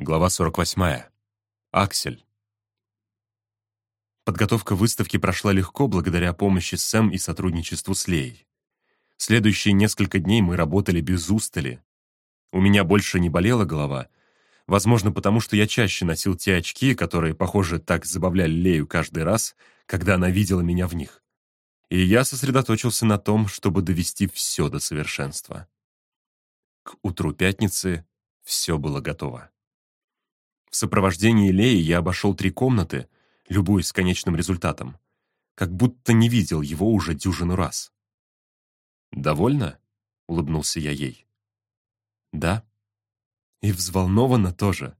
Глава 48. Аксель. Подготовка выставки прошла легко благодаря помощи Сэм и сотрудничеству с Леей. Следующие несколько дней мы работали без устали. У меня больше не болела голова, возможно, потому что я чаще носил те очки, которые, похоже, так забавляли Лею каждый раз, когда она видела меня в них. И я сосредоточился на том, чтобы довести все до совершенства. К утру пятницы все было готово. В сопровождении Леи я обошел три комнаты, любуясь конечным результатом, как будто не видел его уже дюжину раз. «Довольно?» — улыбнулся я ей. «Да». И взволнованно тоже.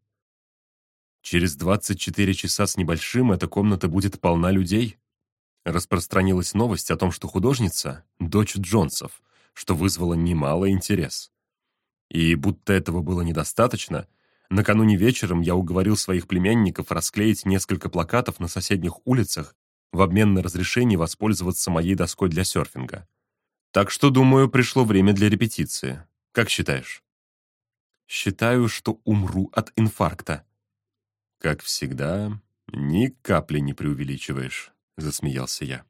Через 24 часа с небольшим эта комната будет полна людей. Распространилась новость о том, что художница — дочь Джонсов, что вызвало немало интерес. И будто этого было недостаточно — Накануне вечером я уговорил своих племянников расклеить несколько плакатов на соседних улицах в обмен на разрешение воспользоваться моей доской для серфинга. Так что, думаю, пришло время для репетиции. Как считаешь? Считаю, что умру от инфаркта. Как всегда, ни капли не преувеличиваешь, засмеялся я.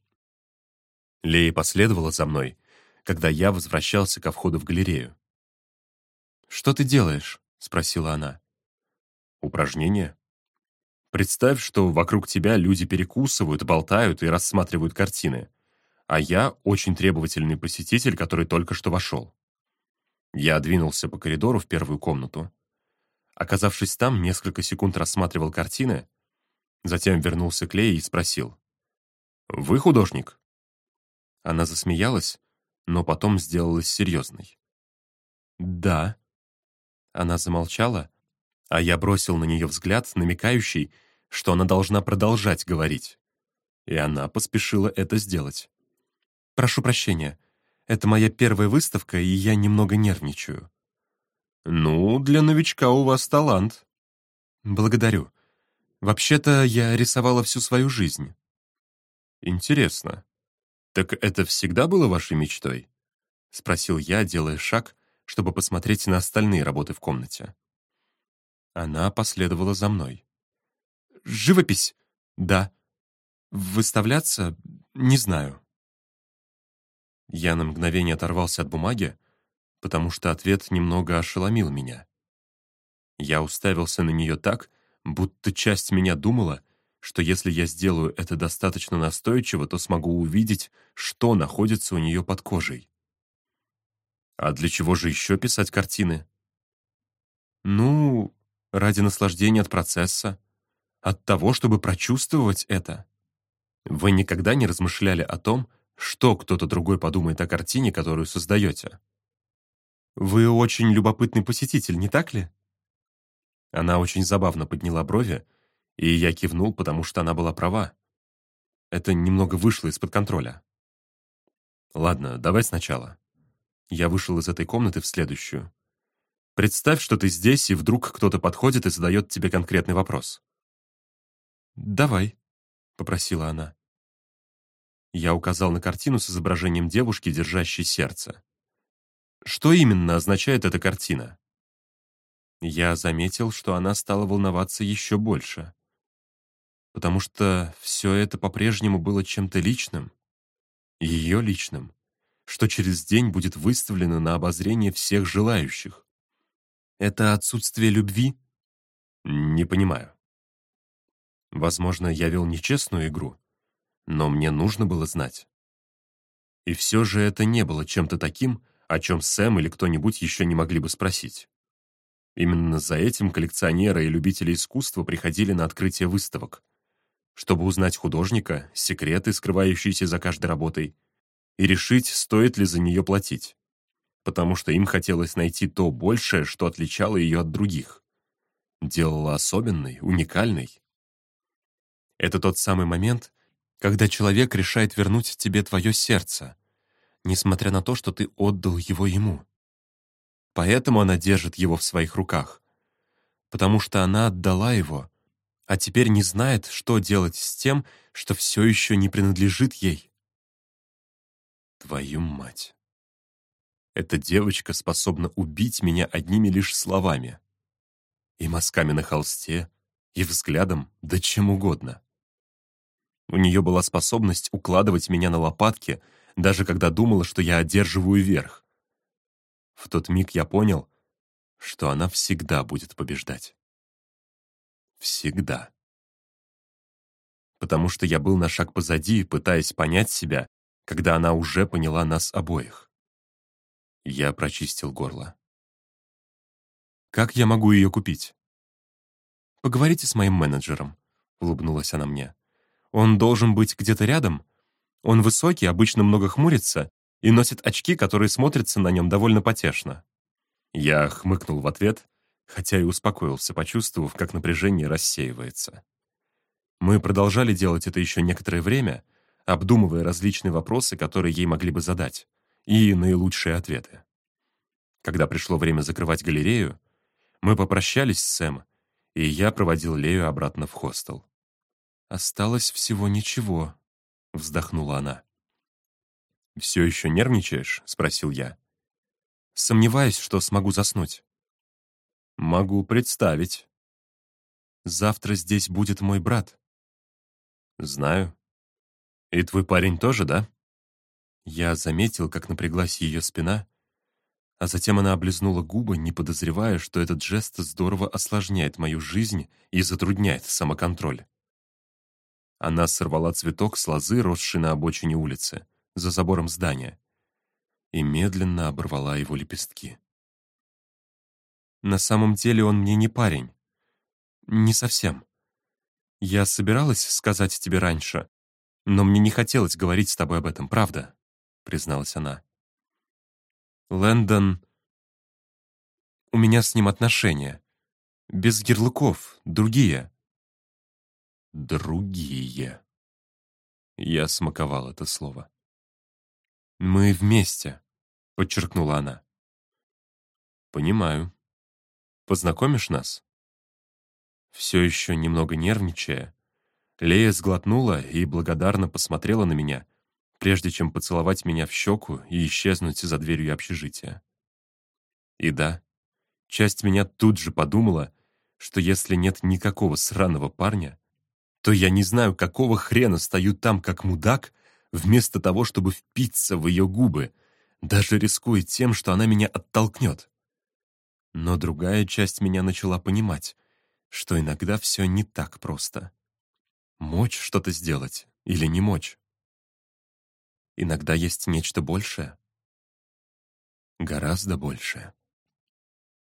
Лея последовала за мной, когда я возвращался ко входу в галерею. «Что ты делаешь?» — спросила она. Упражнение? Представь, что вокруг тебя люди перекусывают, болтают и рассматривают картины, а я очень требовательный посетитель, который только что вошел. Я двинулся по коридору в первую комнату. Оказавшись там, несколько секунд рассматривал картины, затем вернулся к Лее и спросил. «Вы художник?» Она засмеялась, но потом сделалась серьезной. «Да». Она замолчала, а я бросил на нее взгляд, намекающий, что она должна продолжать говорить. И она поспешила это сделать. «Прошу прощения, это моя первая выставка, и я немного нервничаю». «Ну, для новичка у вас талант». «Благодарю. Вообще-то я рисовала всю свою жизнь». «Интересно. Так это всегда было вашей мечтой?» — спросил я, делая шаг, чтобы посмотреть на остальные работы в комнате. Она последовала за мной. «Живопись? Да. Выставляться? Не знаю». Я на мгновение оторвался от бумаги, потому что ответ немного ошеломил меня. Я уставился на нее так, будто часть меня думала, что если я сделаю это достаточно настойчиво, то смогу увидеть, что находится у нее под кожей. А для чего же еще писать картины? Ради наслаждения от процесса, от того, чтобы прочувствовать это. Вы никогда не размышляли о том, что кто-то другой подумает о картине, которую создаете? Вы очень любопытный посетитель, не так ли? Она очень забавно подняла брови, и я кивнул, потому что она была права. Это немного вышло из-под контроля. Ладно, давай сначала. Я вышел из этой комнаты в следующую. Представь, что ты здесь, и вдруг кто-то подходит и задает тебе конкретный вопрос. «Давай», — попросила она. Я указал на картину с изображением девушки, держащей сердце. Что именно означает эта картина? Я заметил, что она стала волноваться еще больше. Потому что все это по-прежнему было чем-то личным. Ее личным, что через день будет выставлено на обозрение всех желающих. Это отсутствие любви? Не понимаю. Возможно, я вел нечестную игру, но мне нужно было знать. И все же это не было чем-то таким, о чем Сэм или кто-нибудь еще не могли бы спросить. Именно за этим коллекционеры и любители искусства приходили на открытие выставок, чтобы узнать художника, секреты, скрывающиеся за каждой работой, и решить, стоит ли за нее платить потому что им хотелось найти то большее, что отличало ее от других. Делало особенной, уникальной. Это тот самый момент, когда человек решает вернуть тебе твое сердце, несмотря на то, что ты отдал его ему. Поэтому она держит его в своих руках, потому что она отдала его, а теперь не знает, что делать с тем, что все еще не принадлежит ей. Твою мать. Эта девочка способна убить меня одними лишь словами. И мазками на холсте, и взглядом, да чем угодно. У нее была способность укладывать меня на лопатки, даже когда думала, что я одерживаю верх. В тот миг я понял, что она всегда будет побеждать. Всегда. Потому что я был на шаг позади, пытаясь понять себя, когда она уже поняла нас обоих. Я прочистил горло. «Как я могу ее купить?» «Поговорите с моим менеджером», — улыбнулась она мне. «Он должен быть где-то рядом. Он высокий, обычно много хмурится и носит очки, которые смотрятся на нем довольно потешно». Я хмыкнул в ответ, хотя и успокоился, почувствовав, как напряжение рассеивается. Мы продолжали делать это еще некоторое время, обдумывая различные вопросы, которые ей могли бы задать, и наилучшие ответы. Когда пришло время закрывать галерею, мы попрощались с Сэм, и я проводил Лею обратно в хостел. «Осталось всего ничего», — вздохнула она. «Все еще нервничаешь?» — спросил я. «Сомневаюсь, что смогу заснуть». «Могу представить». «Завтра здесь будет мой брат». «Знаю. И твой парень тоже, да?» Я заметил, как напряглась ее спина, а затем она облизнула губы, не подозревая, что этот жест здорово осложняет мою жизнь и затрудняет самоконтроль. Она сорвала цветок с лозы, росшей на обочине улицы, за забором здания, и медленно оборвала его лепестки. «На самом деле он мне не парень. Не совсем. Я собиралась сказать тебе раньше, но мне не хотелось говорить с тобой об этом, правда?» Призналась она. «Лэндон... У меня с ним отношения. Без ярлыков, другие». «Другие». Я смаковал это слово. «Мы вместе», — подчеркнула она. «Понимаю. Познакомишь нас?» Все еще немного нервничая, Лея сглотнула и благодарно посмотрела на меня, прежде чем поцеловать меня в щеку и исчезнуть за дверью общежития. И да, часть меня тут же подумала, что если нет никакого сраного парня, то я не знаю, какого хрена стою там как мудак, вместо того, чтобы впиться в ее губы, даже рискуя тем, что она меня оттолкнет. Но другая часть меня начала понимать, что иногда все не так просто. Мочь что-то сделать или не мочь. Иногда есть нечто большее. Гораздо большее.